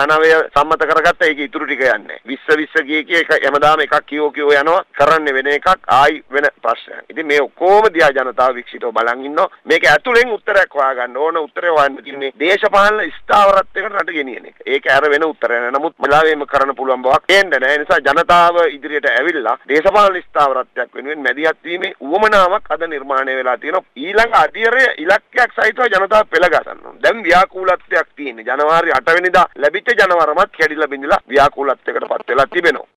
19 සම්මත කරගත්ත ඒක ඉතුරු ටික යන්නේ. 20 20 කිය කිය එක හැමදාම එකක් කියෝ කියෝ යනවා කරන්නේ වෙන එකක් ආයි වෙන ප්‍රශ්නයක්. ඉතින් මේ ඔක්කොම දිහා ජනතාව වික්ෂිතව බලන් ඉන්නවා. මේක ඇතුලෙන් උත්තරයක් හොයාගන්න ඕන උත්තරේ හොයන්න තියෙන්නේ දේශපාලන ස්ථාවරත්වයකට රට ගෙනියන එක. ඒක ඇර වෙන උත්තරයක් නෑ. නමුත් මලාවෙම කරන්න පුළුවන් බවක් පේන්නේ නෑ. ඒ නිසා ජනතාව ඉදිරියට ඇවිල්ලා දේශපාලන ස්ථාවරත්වයක් වෙනුවෙන් මැදිහත් වීමේ උවමනාවක් අද නිර්මාණය වෙලා තියෙනවා. ඊළඟ අධියරය ඉලක්කයක් සහිතව ජනතාව පෙළගසන්න ඕන. දැන් ව්‍යාකූලත්වයක් තියෙන්නේ. ජනවාරි 8 වෙනිදා ලැබිච්ච ජනවරමත් කැඩිලා බිඳිලා ව්‍යාකූලත්වයකට පත් වෙලා තිබෙනවා.